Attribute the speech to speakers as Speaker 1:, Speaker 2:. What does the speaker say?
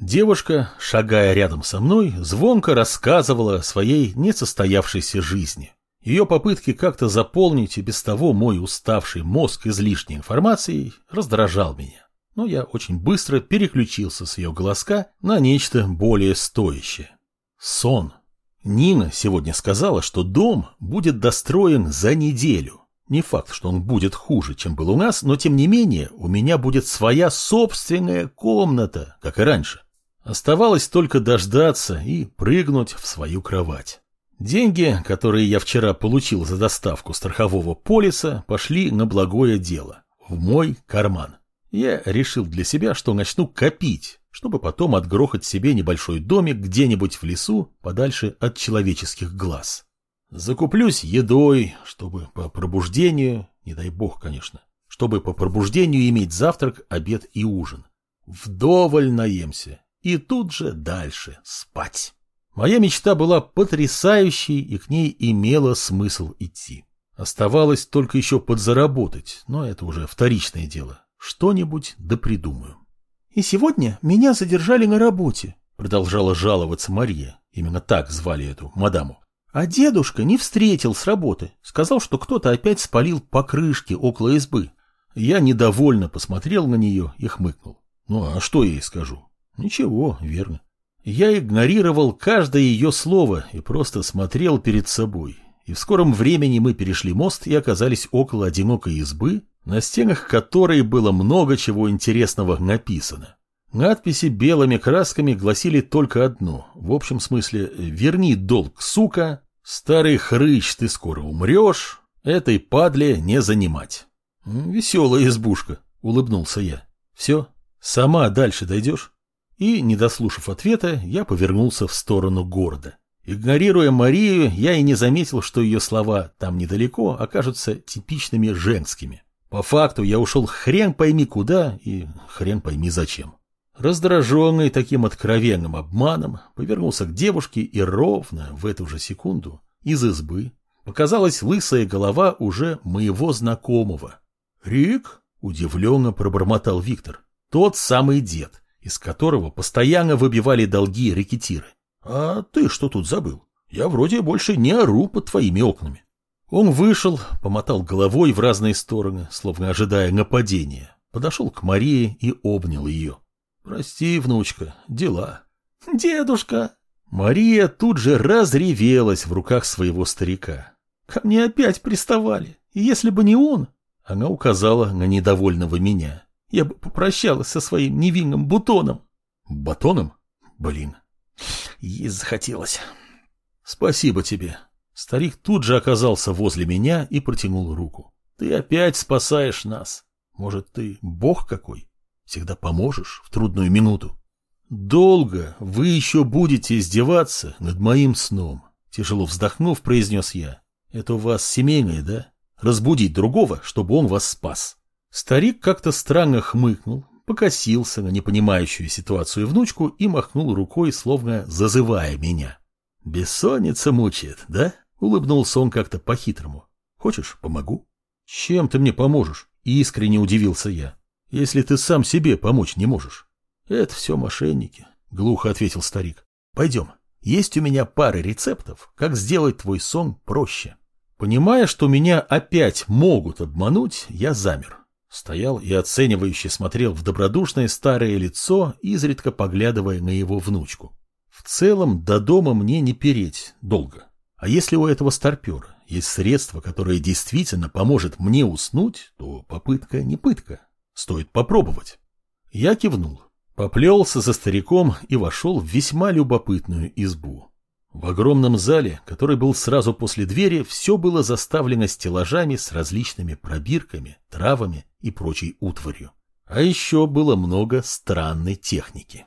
Speaker 1: Девушка, шагая рядом со мной, звонко рассказывала о своей несостоявшейся жизни. Ее попытки как-то заполнить и без того мой уставший мозг излишней информацией раздражал меня. Но я очень быстро переключился с ее голоска на нечто более стоящее. Сон. Нина сегодня сказала, что дом будет достроен за неделю. Не факт, что он будет хуже, чем был у нас, но тем не менее у меня будет своя собственная комната, как и раньше. Оставалось только дождаться и прыгнуть в свою кровать. Деньги, которые я вчера получил за доставку страхового полиса, пошли на благое дело, в мой карман. Я решил для себя, что начну копить, чтобы потом отгрохать себе небольшой домик где-нибудь в лесу, подальше от человеческих глаз. Закуплюсь едой, чтобы по пробуждению, не дай бог, конечно, чтобы по пробуждению иметь завтрак, обед и ужин. Вдоволь наемся и тут же дальше спать. Моя мечта была потрясающей, и к ней имело смысл идти. Оставалось только еще подзаработать, но это уже вторичное дело. Что-нибудь да придумаю.
Speaker 2: «И сегодня меня задержали на работе», — продолжала жаловаться Мария.
Speaker 1: Именно так звали эту мадаму.
Speaker 2: «А дедушка не встретил с работы. Сказал, что кто-то опять спалил покрышки около избы.
Speaker 1: Я недовольно посмотрел на нее и хмыкнул. Ну, а что я ей скажу? Ничего, верно. Я игнорировал каждое ее слово и просто смотрел перед собой. И в скором времени мы перешли мост и оказались около одинокой избы, на стенах которой было много чего интересного написано. Надписи белыми красками гласили только одно, в общем смысле «Верни долг, сука», «Старый хрыч, ты скоро умрешь», «Этой падле не занимать». «Веселая избушка», — улыбнулся я. «Все, сама дальше дойдешь?» И, не дослушав ответа, я повернулся в сторону города. Игнорируя Марию, я и не заметил, что ее слова «там недалеко» окажутся типичными женскими. По факту я ушел хрен пойми куда и хрен пойми зачем. Раздраженный таким откровенным обманом, повернулся к девушке и ровно в эту же секунду из избы показалась лысая голова уже моего знакомого. «Рик?» – удивленно пробормотал Виктор. «Тот самый дед, из которого постоянно выбивали долги рекетиры. А ты что тут забыл? Я вроде больше не ору под твоими окнами. Он вышел, помотал головой в разные стороны, словно ожидая нападения. Подошел к Марии и обнял ее. «Прости, внучка, дела».
Speaker 2: «Дедушка!»
Speaker 1: Мария тут же разревелась в руках своего старика.
Speaker 2: «Ко мне опять приставали, и если бы не он...»
Speaker 1: Она указала на недовольного меня.
Speaker 2: Я бы попрощалась со своим невинным бутоном.
Speaker 1: Батоном? Блин.
Speaker 2: Есть захотелось.
Speaker 1: Спасибо тебе. Старик тут же оказался возле меня и протянул руку. Ты опять спасаешь нас. Может, ты бог какой? Всегда поможешь в трудную минуту. Долго вы еще будете издеваться над моим сном. Тяжело вздохнув, произнес я. Это у вас семейное, да? Разбудить другого, чтобы он вас спас. Старик как-то странно хмыкнул, покосился на непонимающую ситуацию внучку и махнул рукой, словно зазывая меня. «Бессонница мучает, да?» — улыбнулся он как-то по-хитрому. «Хочешь, помогу?» «Чем ты мне поможешь?» — искренне удивился я. «Если ты сам себе помочь не можешь». «Это все мошенники», — глухо ответил старик. «Пойдем. Есть у меня пара рецептов, как сделать твой сон проще». Понимая, что меня опять могут обмануть, я замер. Стоял и оценивающе смотрел в добродушное старое лицо, изредка поглядывая на его внучку. В целом, до дома мне не переть долго. А если у этого старпера есть средство, которое действительно поможет мне уснуть, то попытка не пытка. Стоит попробовать. Я кивнул, поплелся за стариком и вошел в весьма любопытную избу. В огромном зале, который был сразу после двери, все было заставлено стеллажами с различными пробирками, травами и прочей утварью. А еще было много странной техники.